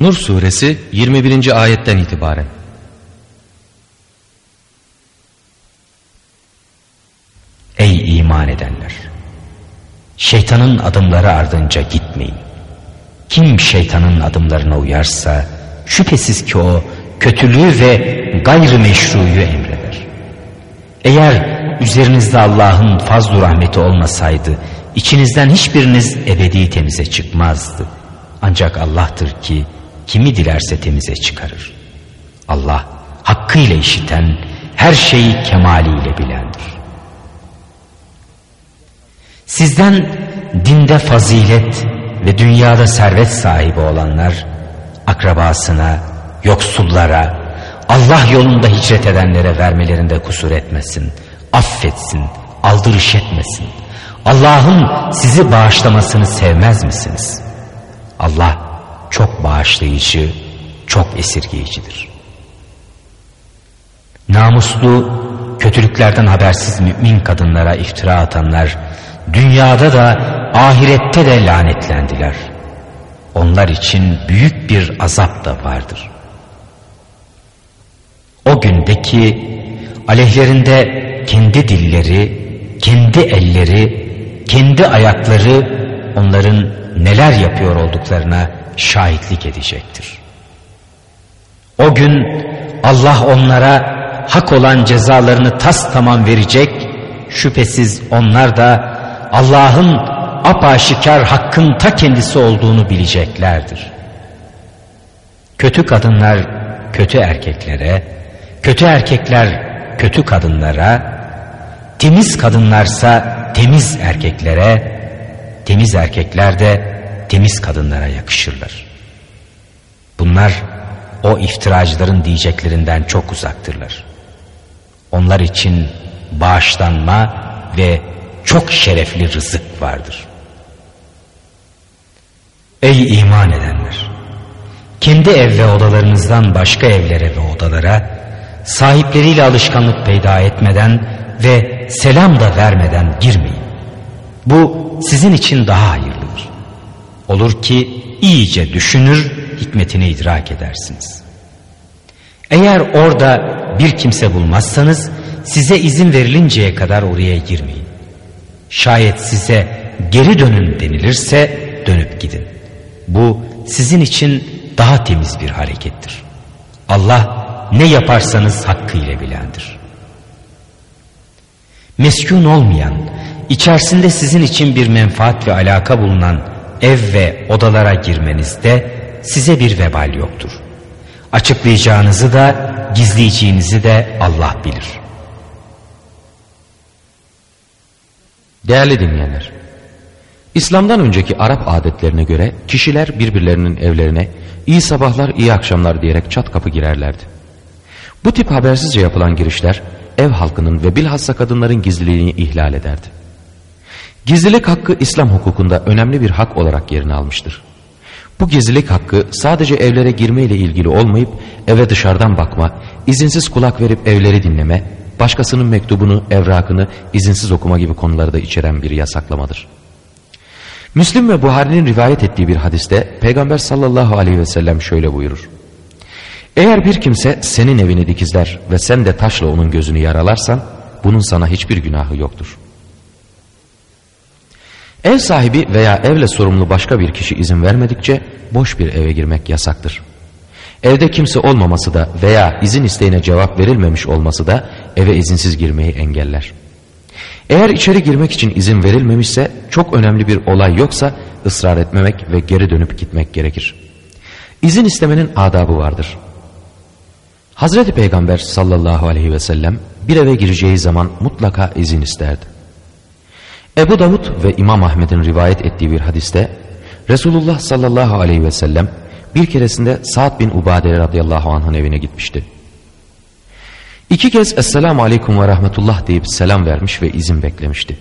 Nur suresi 21. ayetten itibaren. Ey iman edenler! Şeytanın adımları ardınca gitmeyin. Kim şeytanın adımlarına uyarsa şüphesiz ki o kötülüğü ve gayrimeşruyu emreder. Eğer üzerinizde Allah'ın fazl rahmeti olmasaydı içinizden hiçbiriniz ebedi temize çıkmazdı. Ancak Allah'tır ki kimi dilerse temize çıkarır. Allah hakkıyla işiten, her şeyi kemaliyle bilendir. Sizden dinde fazilet ve dünyada servet sahibi olanlar akrabasına, yoksullara, Allah yolunda hicret edenlere vermelerinde kusur etmesin, affetsin, aldırış etmesin. Allah'ın sizi bağışlamasını sevmez misiniz? Allah çok bağışlayıcı, çok esirgeyicidir. Namuslu, kötülüklerden habersiz mümin kadınlara iftira atanlar, dünyada da ahirette de lanetlendiler. Onlar için büyük bir azap da vardır. O gündeki aleyhlerinde kendi dilleri, kendi elleri, kendi ayakları onların neler yapıyor olduklarına şahitlik edecektir. O gün Allah onlara hak olan cezalarını tas tamam verecek, şüphesiz onlar da Allah'ın apaşikar hakkın ta kendisi olduğunu bileceklerdir. Kötü kadınlar kötü erkeklere, kötü erkekler kötü kadınlara, temiz kadınlarsa temiz erkeklere, temiz erkekler de temiz kadınlara yakışırlar. Bunlar o iftiracıların diyeceklerinden çok uzaktırlar. Onlar için bağışlanma ve çok şerefli rızık vardır. Ey iman edenler! Kendi ev ve odalarınızdan başka evlere ve odalara sahipleriyle alışkanlık peyda etmeden ve selam da vermeden girmeyin. Bu sizin için daha hayırlıdır. Olur ki iyice düşünür, hikmetini idrak edersiniz. Eğer orada bir kimse bulmazsanız size izin verilinceye kadar oraya girmeyin. Şayet size geri dönün denilirse dönüp gidin. Bu sizin için daha temiz bir harekettir. Allah ne yaparsanız hakkıyla bilendir. Meskun olmayan, içerisinde sizin için bir menfaat ve alaka bulunan ev ve odalara girmenizde size bir vebal yoktur. Açıklayacağınızı da gizleyeceğinizi de Allah bilir. Değerli dinleyenler, İslam'dan önceki Arap adetlerine göre kişiler birbirlerinin evlerine iyi sabahlar iyi akşamlar diyerek çat kapı girerlerdi. Bu tip habersizce yapılan girişler ev halkının ve bilhassa kadınların gizliliğini ihlal ederdi. Gizlilik hakkı İslam hukukunda önemli bir hak olarak yerini almıştır. Bu gizlilik hakkı sadece evlere girme ile ilgili olmayıp eve dışarıdan bakma, izinsiz kulak verip evleri dinleme, başkasının mektubunu, evrakını izinsiz okuma gibi konuları da içeren bir yasaklamadır. Müslim ve Buhari'nin rivayet ettiği bir hadiste Peygamber sallallahu aleyhi ve sellem şöyle buyurur. Eğer bir kimse senin evini dikizler ve sen de taşla onun gözünü yaralarsan bunun sana hiçbir günahı yoktur. Ev sahibi veya evle sorumlu başka bir kişi izin vermedikçe boş bir eve girmek yasaktır. Evde kimse olmaması da veya izin isteğine cevap verilmemiş olması da eve izinsiz girmeyi engeller. Eğer içeri girmek için izin verilmemişse çok önemli bir olay yoksa ısrar etmemek ve geri dönüp gitmek gerekir. İzin istemenin adabı vardır. Hazreti Peygamber sallallahu aleyhi ve sellem bir eve gireceği zaman mutlaka izin isterdi. Ebu Davud ve İmam Ahmet'in rivayet ettiği bir hadiste Resulullah sallallahu aleyhi ve sellem bir keresinde Sa'd bin Ubade radıyallahu anh'ın evine gitmişti. İki kez Esselamu Aleyküm ve Rahmetullah deyip selam vermiş ve izin beklemişti.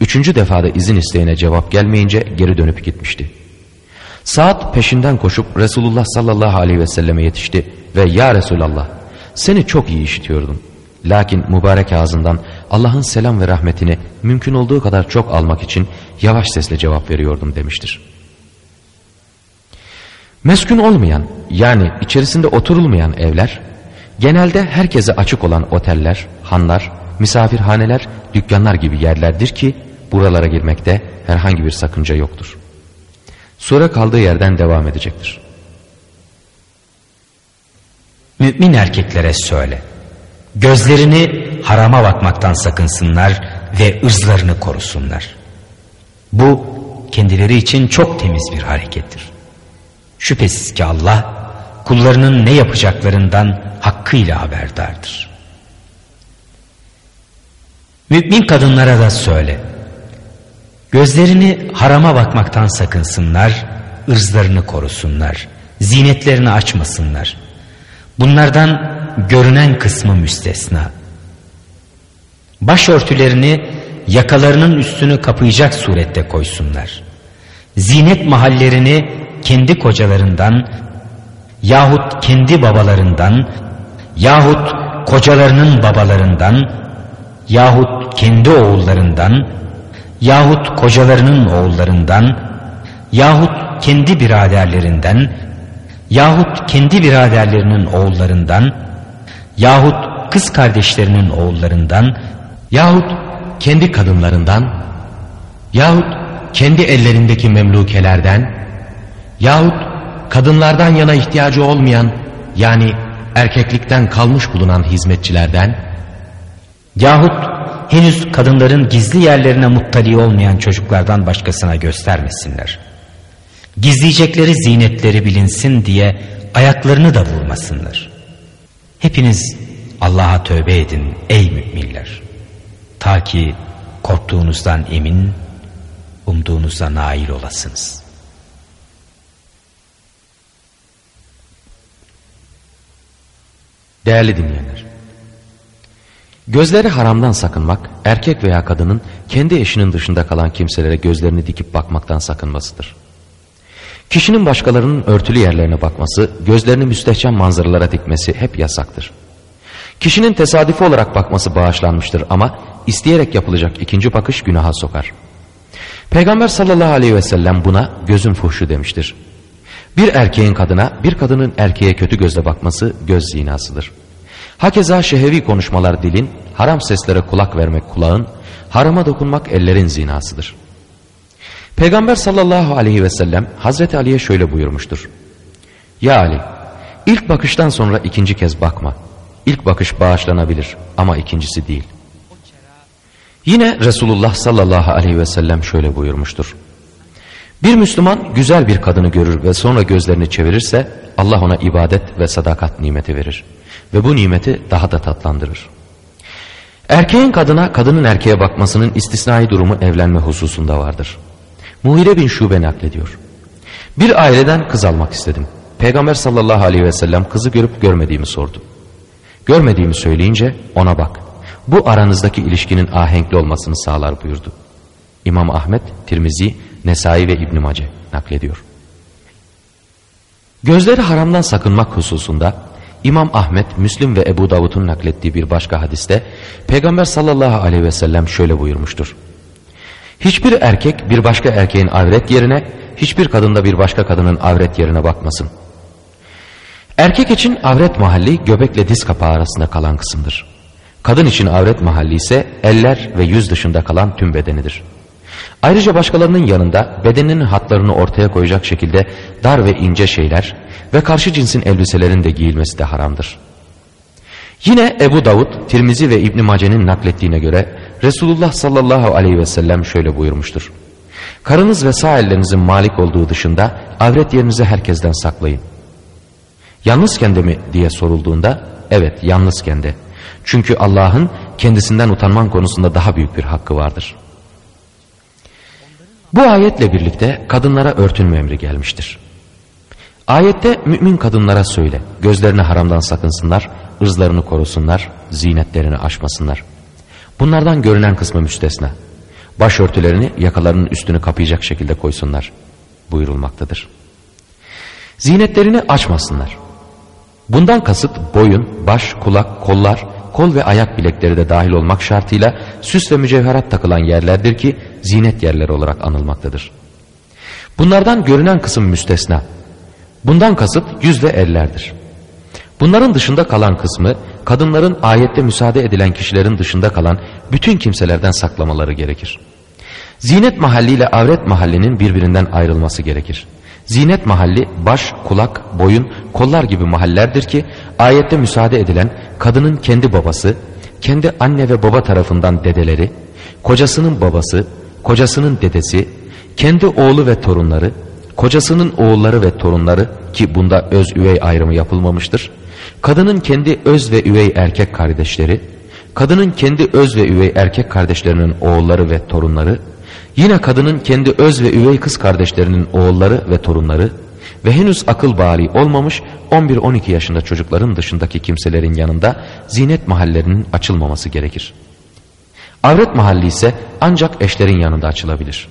Üçüncü defada izin isteğine cevap gelmeyince geri dönüp gitmişti. Saat peşinden koşup Resulullah sallallahu aleyhi ve selleme yetişti ve ya Resulallah seni çok iyi işitiyordum. Lakin mübarek ağzından Allah'ın selam ve rahmetini mümkün olduğu kadar çok almak için yavaş sesle cevap veriyordum demiştir. Meskun olmayan yani içerisinde oturulmayan evler genelde herkese açık olan oteller, hanlar, misafirhaneler, dükkanlar gibi yerlerdir ki buralara girmekte herhangi bir sakınca yoktur. Sure kaldığı yerden devam edecektir. Mümin erkeklere söyle. Gözlerini harama bakmaktan sakınsınlar ve ırzlarını korusunlar. Bu kendileri için çok temiz bir harekettir. Şüphesiz ki Allah kullarının ne yapacaklarından hakkıyla haberdardır. Mümin kadınlara da söyle. Gözlerini harama bakmaktan sakınsınlar, ırzlarını korusunlar, zinetlerini açmasınlar. Bunlardan görünen kısmı müstesna. Başörtülerini yakalarının üstünü kapayacak surette koysunlar. Zinet mahallerini kendi kocalarından yahut kendi babalarından yahut kocalarının babalarından yahut kendi oğullarından yahut kocalarının oğullarından yahut kendi biraderlerinden yahut kendi biraderlerinin oğullarından yahut kız kardeşlerinin oğullarından yahut kendi kadınlarından yahut kendi ellerindeki memlukelerden yahut kadınlardan yana ihtiyacı olmayan yani erkeklikten kalmış bulunan hizmetçilerden yahut henüz kadınların gizli yerlerine muttali olmayan çocuklardan başkasına göstermesinler. Gizleyecekleri zinetleri bilinsin diye ayaklarını da vurmasınlar. Hepiniz Allah'a tövbe edin ey müminler. Ta ki korktuğunuzdan emin, umduğunuza nail olasınız. Değerli dinleyenler, gözleri haramdan sakınmak, erkek veya kadının kendi eşinin dışında kalan kimselere gözlerini dikip bakmaktan sakınmasıdır. Kişinin başkalarının örtülü yerlerine bakması, gözlerini müstehcen manzaralara dikmesi hep yasaktır. Kişinin tesadüfi olarak bakması bağışlanmıştır ama isteyerek yapılacak ikinci bakış günaha sokar. Peygamber sallallahu aleyhi ve sellem buna gözün fuhşu demiştir. Bir erkeğin kadına, bir kadının erkeğe kötü gözle bakması göz zinasıdır. Hakeza şehevi konuşmalar dilin, haram seslere kulak vermek kulağın, harama dokunmak ellerin zinasıdır. Peygamber sallallahu aleyhi ve sellem Hazreti Ali'ye şöyle buyurmuştur. Ya Ali, ilk bakıştan sonra ikinci kez bakma. İlk bakış bağışlanabilir ama ikincisi değil. Yine Resulullah sallallahu aleyhi ve sellem şöyle buyurmuştur. Bir Müslüman güzel bir kadını görür ve sonra gözlerini çevirirse Allah ona ibadet ve sadakat nimeti verir. Ve bu nimeti daha da tatlandırır. Erkeğin kadına, kadının erkeğe bakmasının istisnai durumu evlenme hususunda vardır. Muhire bin Şube naklediyor. Bir aileden kız almak istedim. Peygamber sallallahu aleyhi ve sellem kızı görüp görmediğimi sordu. Görmediğimi söyleyince ona bak. Bu aranızdaki ilişkinin ahenkli olmasını sağlar buyurdu. İmam Ahmet, Tirmizi, Nesai ve İbn Mace naklediyor. Gözleri haramdan sakınmak hususunda İmam Ahmet, Müslim ve Ebu Davud'un naklettiği bir başka hadiste Peygamber sallallahu aleyhi ve sellem şöyle buyurmuştur. Hiçbir erkek bir başka erkeğin avret yerine, hiçbir kadında bir başka kadının avret yerine bakmasın. Erkek için avret mahalli göbekle diz kapağı arasında kalan kısımdır. Kadın için avret mahalli ise eller ve yüz dışında kalan tüm bedenidir. Ayrıca başkalarının yanında bedeninin hatlarını ortaya koyacak şekilde dar ve ince şeyler ve karşı cinsin elbiselerin de giyilmesi de haramdır. Yine Ebu Davud, Tirmizi ve İbn Mace'nin naklettiğine göre Resulullah sallallahu aleyhi ve sellem şöyle buyurmuştur. Karınız ve sağ ellerinizin malik olduğu dışında avret yerinizi herkesten saklayın. Yalnızken de mi diye sorulduğunda evet yalnızken de. Çünkü Allah'ın kendisinden utanman konusunda daha büyük bir hakkı vardır. Bu ayetle birlikte kadınlara örtünme emri gelmiştir. Ayette mümin kadınlara söyle, gözlerini haramdan sakınsınlar, ırzlarını korusunlar, zinetlerini aşmasınlar. Bunlardan görünen kısmı müstesna. Başörtülerini yakalarının üstünü kapayacak şekilde koysunlar buyurulmaktadır. Zinetlerini açmasınlar. Bundan kasıt boyun, baş, kulak, kollar, kol ve ayak bilekleri de dahil olmak şartıyla süs ve mücevherat takılan yerlerdir ki zinet yerleri olarak anılmaktadır. Bunlardan görünen kısım müstesna. Bundan kasıt yüz ve ellerdir. Bunların dışında kalan kısmı kadınların ayette müsaade edilen kişilerin dışında kalan bütün kimselerden saklamaları gerekir. Zinet mahalli ile avret mahallinin birbirinden ayrılması gerekir. Zinet mahalli baş, kulak, boyun, kollar gibi mahallerdir ki ayette müsaade edilen kadının kendi babası, kendi anne ve baba tarafından dedeleri, kocasının babası, kocasının dedesi, kendi oğlu ve torunları, kocasının oğulları ve torunları ki bunda öz üvey ayrımı yapılmamıştır. Kadının kendi öz ve üvey erkek kardeşleri, kadının kendi öz ve üvey erkek kardeşlerinin oğulları ve torunları, yine kadının kendi öz ve üvey kız kardeşlerinin oğulları ve torunları ve henüz akıl bali olmamış 11-12 yaşında çocukların dışındaki kimselerin yanında zinet mahallerinin açılmaması gerekir. Avret mahalli ise ancak eşlerin yanında açılabilir.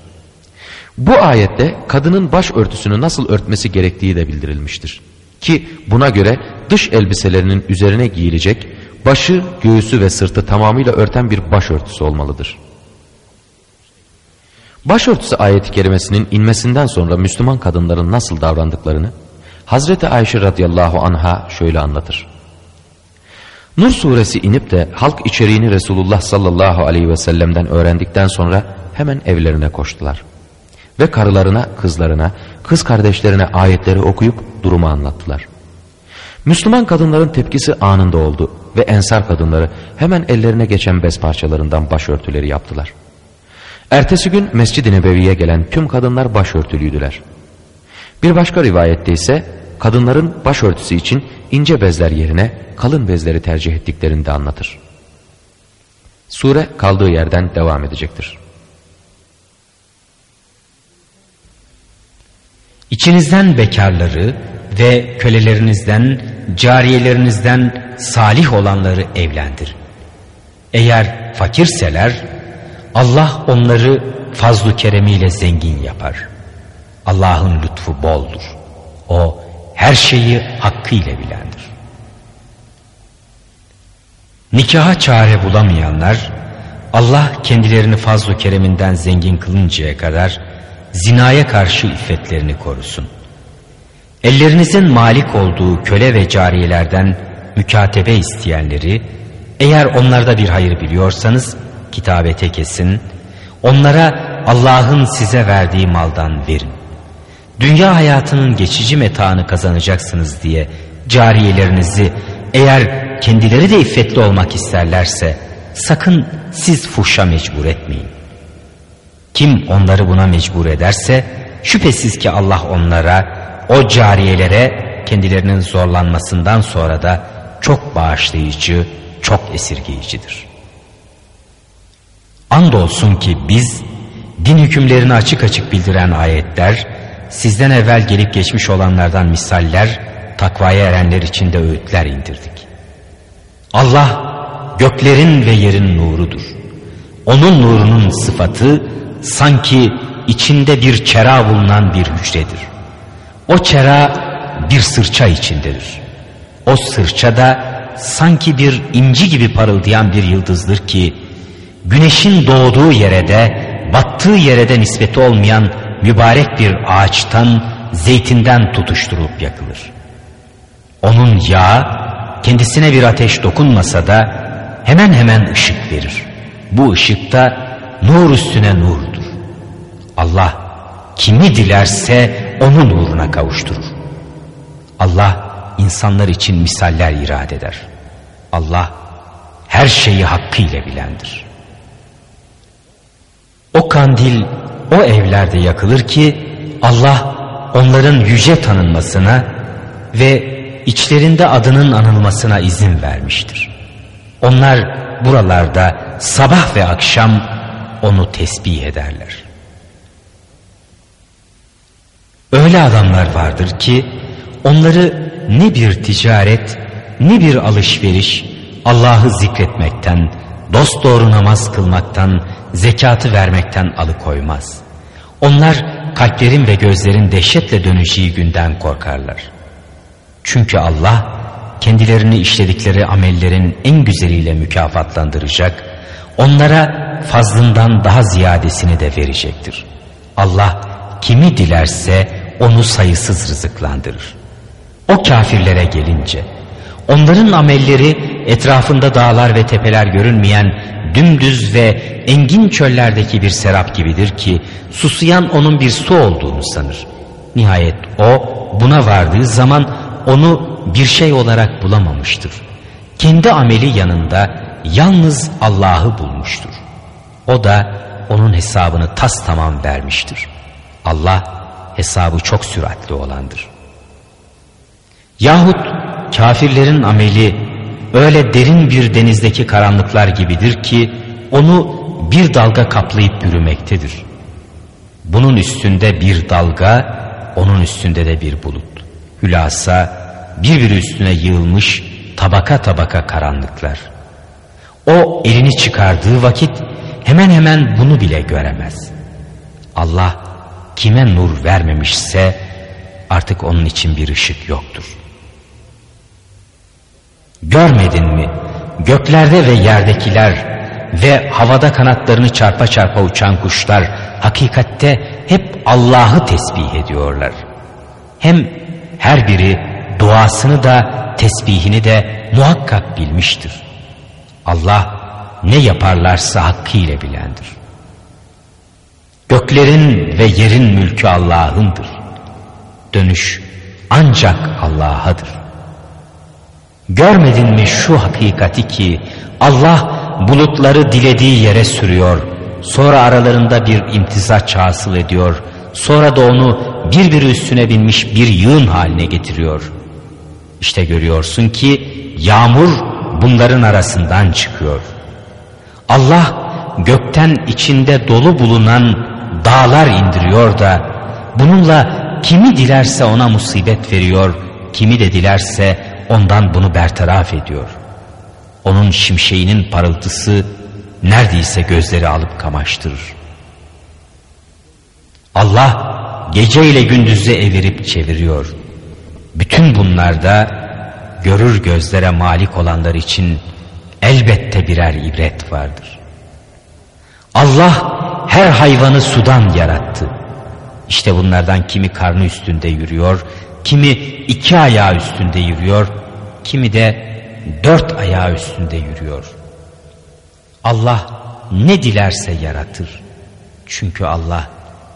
Bu ayette kadının baş örtüsünü nasıl örtmesi gerektiği de bildirilmiştir. Ki buna göre dış elbiselerinin üzerine giyilecek başı, göğüsü ve sırtı tamamıyla örten bir başörtüsü olmalıdır. Başörtüsü ayeti kerimesinin inmesinden sonra Müslüman kadınların nasıl davrandıklarını Hazreti Ayşe radıyallahu anha şöyle anlatır. Nur suresi inip de halk içeriğini Resulullah sallallahu aleyhi ve sellem'den öğrendikten sonra hemen evlerine koştular. Ve karılarına, kızlarına, kız kardeşlerine ayetleri okuyup durumu anlattılar. Müslüman kadınların tepkisi anında oldu ve ensar kadınları hemen ellerine geçen bez parçalarından başörtüleri yaptılar. Ertesi gün Mescid-i Nebevi'ye gelen tüm kadınlar başörtülüydüler. Bir başka rivayette ise kadınların başörtüsü için ince bezler yerine kalın bezleri tercih ettiklerini de anlatır. Sure kaldığı yerden devam edecektir. İçinizden bekarları ve kölelerinizden, cariyelerinizden salih olanları evlendir. Eğer fakirseler Allah onları fazlu keremiyle zengin yapar. Allah'ın lütfu boldur. O her şeyi hakkıyla bilendir. Nikaha çare bulamayanlar Allah kendilerini fazlu kereminden zengin kılıncaya kadar zinaya karşı iffetlerini korusun. Ellerinizin malik olduğu köle ve cariyelerden mükatebe isteyenleri eğer onlarda bir hayır biliyorsanız kitabete kesin, onlara Allah'ın size verdiği maldan verin. Dünya hayatının geçici metaını kazanacaksınız diye cariyelerinizi eğer kendileri de iffetli olmak isterlerse sakın siz fuhşa mecbur etmeyin. Kim onları buna mecbur ederse şüphesiz ki Allah onlara o cariyelere kendilerinin zorlanmasından sonra da çok bağışlayıcı, çok esirgeyicidir. Andolsun ki biz din hükümlerini açık açık bildiren ayetler, sizden evvel gelip geçmiş olanlardan misaller, takvaya erenler için de öğütler indirdik. Allah göklerin ve yerin nurudur. Onun nurunun sıfatı sanki içinde bir çera bulunan bir hücredir. O çera bir sırça içindedir. O sırça da sanki bir inci gibi parıldayan bir yıldızdır ki güneşin doğduğu yere de battığı yere de nispeti olmayan mübarek bir ağaçtan zeytinden tutuşturup yakılır. Onun yağı kendisine bir ateş dokunmasa da hemen hemen ışık verir. Bu ışık da nur üstüne nurdur. Allah kimi dilerse onun nuruna kavuşturur. Allah insanlar için misaller irade eder. Allah her şeyi hakkıyla bilendir. O kandil o evlerde yakılır ki Allah onların yüce tanınmasına ve içlerinde adının anılmasına izin vermiştir. Onlar buralarda sabah ve akşam onu tesbih ederler. Öyle adamlar vardır ki onları ne bir ticaret ne bir alışveriş Allah'ı zikretmekten, dost doğru namaz kılmaktan, zekatı vermekten alıkoymaz. Onlar kalplerin ve gözlerin dehşetle dönüşüğü günden korkarlar. Çünkü Allah kendilerini işledikleri amellerin en güzeliyle mükafatlandıracak, onlara fazlından daha ziyadesini de verecektir. Allah kimi dilerse onu sayısız rızıklandırır. O kafirlere gelince onların amelleri etrafında dağlar ve tepeler görünmeyen dümdüz ve engin çöllerdeki bir serap gibidir ki susuyan onun bir su olduğunu sanır. Nihayet o buna vardığı zaman onu bir şey olarak bulamamıştır. Kendi ameli yanında yalnız Allah'ı bulmuştur. O da onun hesabını tas tamam vermiştir. Allah hesabı çok süratli olandır. Yahut kafirlerin ameli öyle derin bir denizdeki karanlıklar gibidir ki onu bir dalga kaplayıp yürümektedir. Bunun üstünde bir dalga, onun üstünde de bir bulut. Hülasa birbiri üstüne yığılmış tabaka tabaka karanlıklar. O elini çıkardığı vakit hemen hemen bunu bile göremez. Allah kime nur vermemişse artık onun için bir ışık yoktur. Görmedin mi? Göklerde ve yerdekiler ve havada kanatlarını çarpa çarpa uçan kuşlar hakikatte hep Allah'ı tesbih ediyorlar. Hem her biri duasını da tesbihini de muhakkak bilmiştir. Allah ne yaparlarsa hakkıyla bilendir. Göklerin ve yerin mülkü Allah'ındır. Dönüş ancak Allah'adır. Görmedin mi şu hakikati ki Allah bulutları dilediği yere sürüyor. Sonra aralarında bir imtizaç hasıl ediyor. Sonra da onu birbiri üstüne binmiş bir yığın haline getiriyor. İşte görüyorsun ki yağmur bunların arasından çıkıyor. Allah gökten içinde dolu bulunan dağlar indiriyor da bununla kimi dilerse ona musibet veriyor, kimi de dilerse ondan bunu bertaraf ediyor. Onun şimşeğinin parıltısı neredeyse gözleri alıp kamaştırır. Allah gece ile gündüzü evirip çeviriyor. Bütün bunlarda görür gözlere malik olanlar için elbette birer ibret vardır. Allah her hayvanı sudan yarattı. İşte bunlardan kimi karnı üstünde yürüyor, kimi iki ayağı üstünde yürüyor, kimi de dört ayağı üstünde yürüyor. Allah ne dilerse yaratır. Çünkü Allah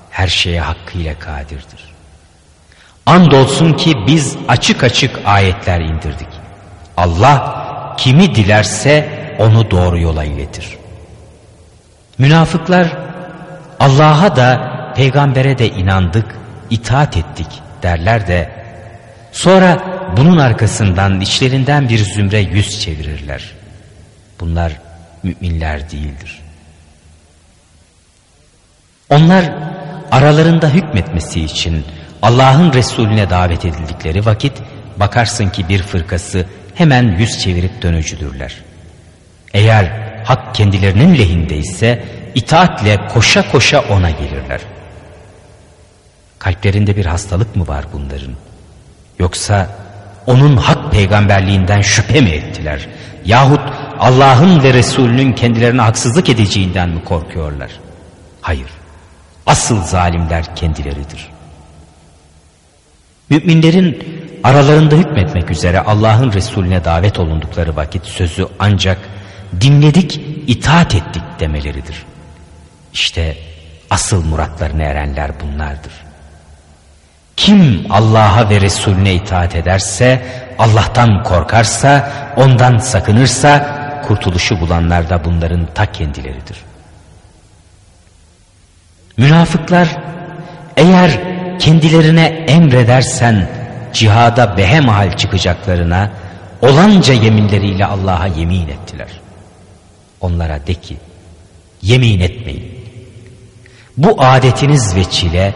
her şeye hakkıyla kadirdir. Andolsun ki biz açık açık ayetler indirdik. Allah kimi dilerse onu doğru yola iletir. Münafıklar Allah'a da peygambere de inandık, itaat ettik derler de sonra bunun arkasından içlerinden bir zümre yüz çevirirler. Bunlar müminler değildir. Onlar aralarında hükmetmesi için Allah'ın Resulüne davet edildikleri vakit bakarsın ki bir fırkası hemen yüz çevirip dönücüdürler. Eğer hak kendilerinin lehindeyse itaatle koşa koşa ona gelirler. Kalplerinde bir hastalık mı var bunların? Yoksa onun hak peygamberliğinden şüphe mi ettiler? Yahut Allah'ın ve Resulünün kendilerine haksızlık edeceğinden mi korkuyorlar? Hayır. Asıl zalimler kendileridir. Müminlerin aralarında hükmetmek üzere Allah'ın Resulüne davet olundukları vakit sözü ancak dinledik, itaat ettik demeleridir. İşte asıl muratlarına erenler bunlardır. Kim Allah'a ve Resulüne itaat ederse, Allah'tan korkarsa, ondan sakınırsa, kurtuluşu bulanlar da bunların ta kendileridir. Münafıklar eğer kendilerine emredersen cihada behemahal çıkacaklarına olanca yeminleriyle Allah'a yemin ettiler. Onlara de ki yemin etmeyin. Bu adetiniz ve çile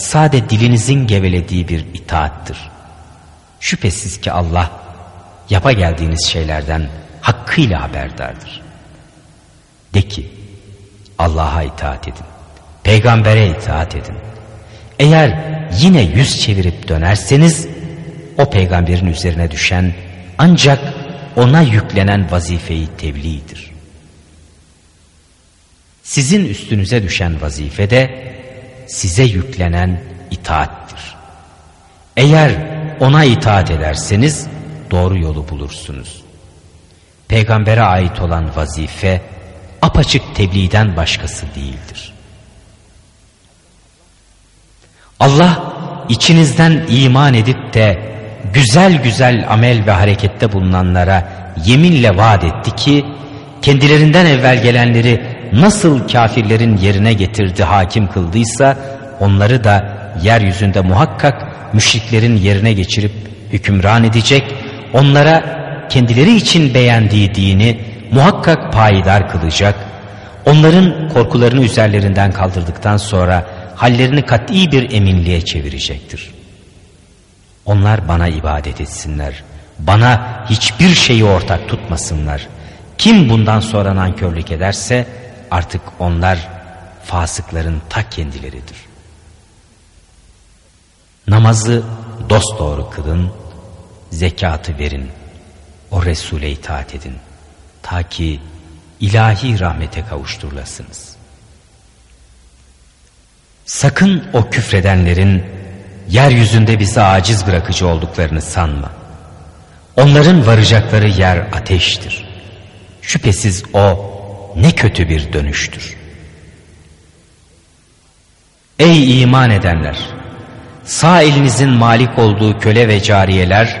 sade dilinizin gevelediği bir itaattır. Şüphesiz ki Allah yapa geldiğiniz şeylerden hakkıyla haberdardır. De ki Allah'a itaat edin. Peygambere itaat edin. Eğer yine yüz çevirip dönerseniz o peygamberin üzerine düşen ancak ona yüklenen vazifeyi tebliğdir. Sizin üstünüze düşen vazife de size yüklenen itaattir. Eğer ona itaat ederseniz doğru yolu bulursunuz. Peygambere ait olan vazife apaçık tebliğden başkası değildir. Allah içinizden iman edip de güzel güzel amel ve harekette bulunanlara yeminle vaat etti ki kendilerinden evvel gelenleri nasıl kafirlerin yerine getirdi hakim kıldıysa onları da yeryüzünde muhakkak müşriklerin yerine geçirip hükümran edecek onlara kendileri için beğendiği dini muhakkak payidar kılacak onların korkularını üzerlerinden kaldırdıktan sonra hallerini kat'i bir eminliğe çevirecektir. Onlar bana ibadet etsinler. Bana hiçbir şeyi ortak tutmasınlar. Kim bundan sonra nankörlük ederse artık onlar fasıkların ta kendileridir. Namazı dosdoğru kılın, zekatı verin, o Resul'e itaat edin. Ta ki ilahi rahmete kavuşturulasınız. Sakın o küfredenlerin yeryüzünde bizi aciz bırakıcı olduklarını sanma. Onların varacakları yer ateştir. Şüphesiz o ne kötü bir dönüştür. Ey iman edenler! Sağ elinizin malik olduğu köle ve cariyeler,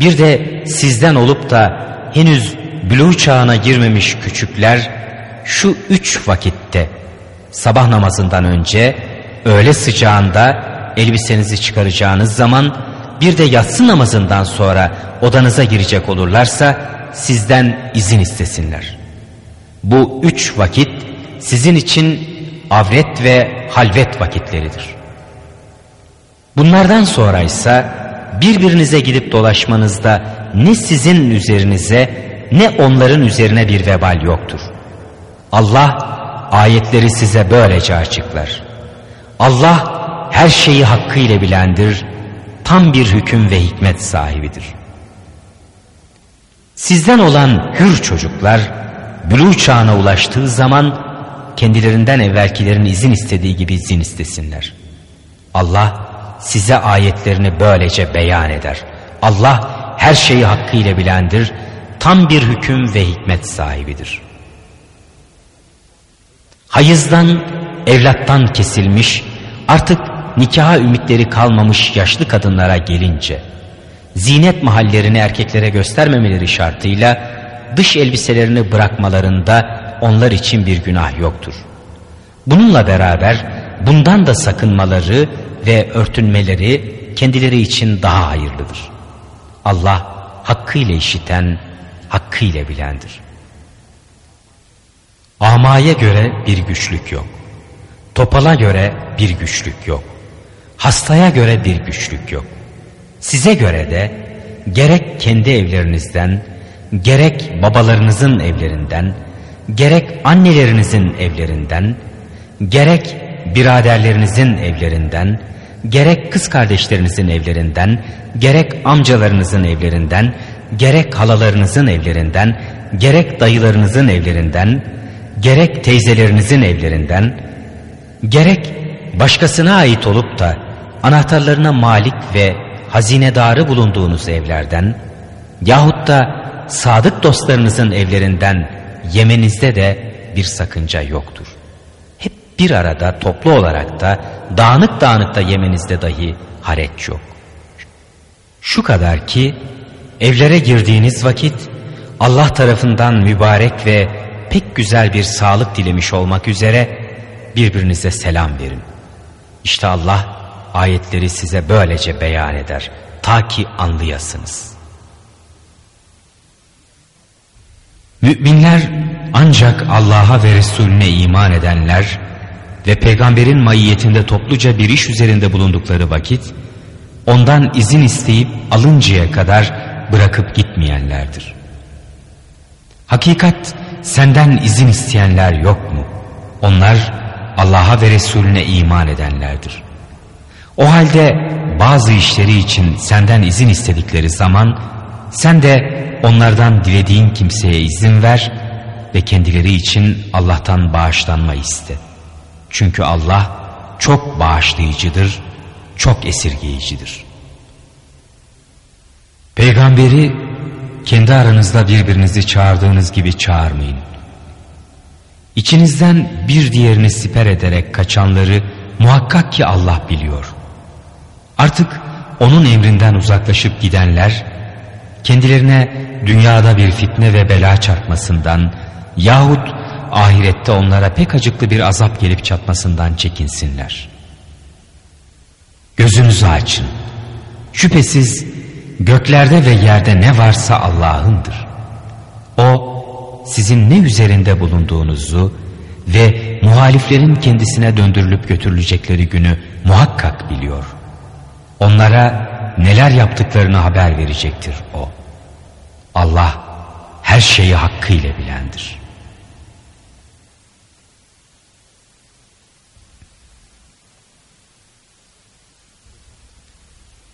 bir de sizden olup da henüz bülü çağına girmemiş küçükler, şu üç vakitte, sabah namazından önce, öğle sıcağında, elbisenizi çıkaracağınız zaman bir de yatsı namazından sonra odanıza girecek olurlarsa sizden izin istesinler. Bu üç vakit sizin için avret ve halvet vakitleridir. Bunlardan sonra ise birbirinize gidip dolaşmanızda ne sizin üzerinize ne onların üzerine bir vebal yoktur. Allah ayetleri size böylece açıklar. Allah her şeyi hakkıyla bilendir, tam bir hüküm ve hikmet sahibidir. Sizden olan hür çocuklar, bülü çağına ulaştığı zaman kendilerinden evvelkilerin izin istediği gibi izin istesinler. Allah size ayetlerini böylece beyan eder. Allah her şeyi hakkıyla bilendir, tam bir hüküm ve hikmet sahibidir. Hayızdan, evlattan kesilmiş, artık nikaha ümitleri kalmamış yaşlı kadınlara gelince, zinet mahallerini erkeklere göstermemeleri şartıyla dış elbiselerini bırakmalarında onlar için bir günah yoktur. Bununla beraber bundan da sakınmaları ve örtünmeleri kendileri için daha hayırlıdır. Allah hakkıyla işiten, hakkıyla bilendir. Amaya göre bir güçlük yok. Topala göre bir güçlük yok. Hastaya göre bir güçlük yok. Size göre de gerek kendi evlerinizden, gerek babalarınızın evlerinden, gerek annelerinizin evlerinden, gerek biraderlerinizin evlerinden, gerek kız kardeşlerinizin evlerinden, gerek amcalarınızın evlerinden, gerek halalarınızın evlerinden, gerek dayılarınızın evlerinden, gerek teyzelerinizin evlerinden, gerek başkasına ait olup da anahtarlarına malik ve hazinedarı bulunduğunuz evlerden yahut da sadık dostlarınızın evlerinden yemenizde de bir sakınca yoktur. Hep bir arada toplu olarak da dağınık dağınık da yemenizde dahi haret yok. Şu kadar ki evlere girdiğiniz vakit Allah tarafından mübarek ve pek güzel bir sağlık dilemiş olmak üzere birbirinize selam verin. İşte Allah ayetleri size böylece beyan eder ta ki anlayasınız. Müminler ancak Allah'a ve Resulüne iman edenler ve peygamberin maiyetinde topluca bir iş üzerinde bulundukları vakit ondan izin isteyip alıncaya kadar bırakıp gitmeyenlerdir. Hakikat senden izin isteyenler yok mu? Onlar Allah'a ve Resulüne iman edenlerdir. O halde bazı işleri için senden izin istedikleri zaman sen de onlardan dilediğin kimseye izin ver ve kendileri için Allah'tan bağışlanma iste. Çünkü Allah çok bağışlayıcıdır, çok esirgeyicidir. Peygamberi kendi aranızda birbirinizi çağırdığınız gibi çağırmayın. İçinizden bir diğerini siper ederek kaçanları muhakkak ki Allah biliyor. Artık onun emrinden uzaklaşıp gidenler kendilerine dünyada bir fitne ve bela çarpmasından yahut ahirette onlara pek acıklı bir azap gelip çatmasından çekinsinler. Gözünüzü açın. Şüphesiz göklerde ve yerde ne varsa Allah'ındır. O sizin ne üzerinde bulunduğunuzu ve muhaliflerin kendisine döndürülüp götürülecekleri günü muhakkak biliyor. Onlara neler yaptıklarını haber verecektir o. Allah her şeyi hakkıyla bilendir.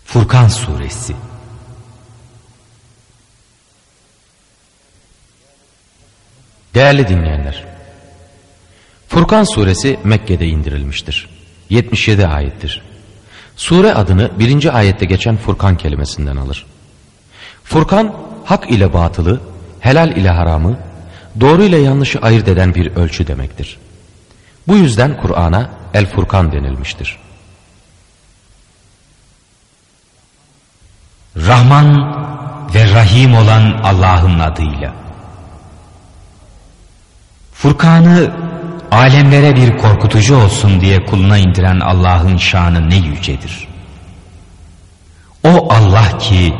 Furkan Suresi Değerli dinleyenler, Furkan suresi Mekke'de indirilmiştir. 77 ayettir. Sure adını birinci ayette geçen Furkan kelimesinden alır. Furkan, hak ile batılı, helal ile haramı, doğru ile yanlışı ayırt eden bir ölçü demektir. Bu yüzden Kur'an'a El Furkan denilmiştir. Rahman ve Rahim olan Allah'ın adıyla. Furkan'ı alemlere bir korkutucu olsun diye kuluna indiren Allah'ın şanı ne yücedir. O Allah ki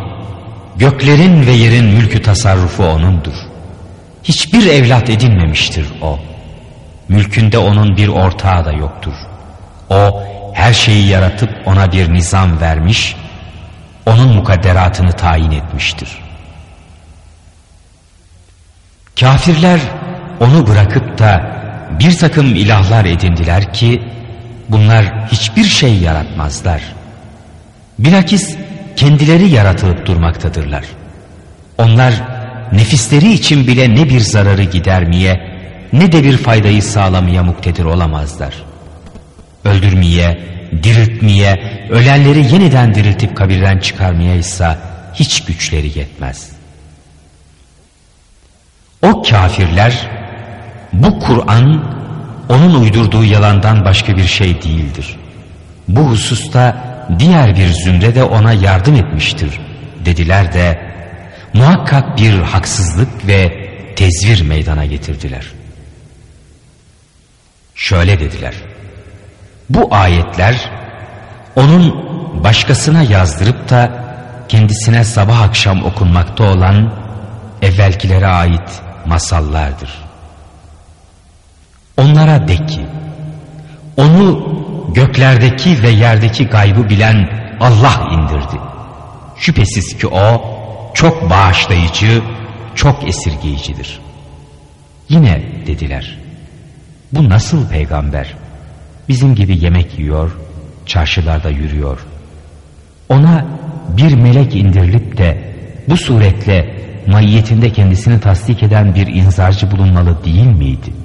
göklerin ve yerin mülkü tasarrufu O'nundur. Hiçbir evlat edinmemiştir O. Mülkünde O'nun bir ortağı da yoktur. O her şeyi yaratıp O'na bir nizam vermiş, O'nun mukadderatını tayin etmiştir. Kafirler onu bırakıp da bir takım ilahlar edindiler ki bunlar hiçbir şey yaratmazlar. Bilakis kendileri yaratılıp durmaktadırlar. Onlar nefisleri için bile ne bir zararı gidermeye ne de bir faydayı sağlamaya muktedir olamazlar. Öldürmeye, diriltmeye, ölenleri yeniden diriltip kabirden çıkarmaya ise hiç güçleri yetmez. O kafirler bu Kur'an onun uydurduğu yalandan başka bir şey değildir. Bu hususta diğer bir zümre de ona yardım etmiştir dediler de muhakkak bir haksızlık ve tezvir meydana getirdiler. Şöyle dediler. Bu ayetler onun başkasına yazdırıp da kendisine sabah akşam okunmakta olan evvelkilere ait masallardır.'' Onlara de ki, onu göklerdeki ve yerdeki gaybı bilen Allah indirdi. Şüphesiz ki o çok bağışlayıcı, çok esirgeyicidir. Yine dediler, bu nasıl peygamber? Bizim gibi yemek yiyor, çarşılarda yürüyor. Ona bir melek indirilip de bu suretle mayiyetinde kendisini tasdik eden bir inzarcı bulunmalı değil miydi?''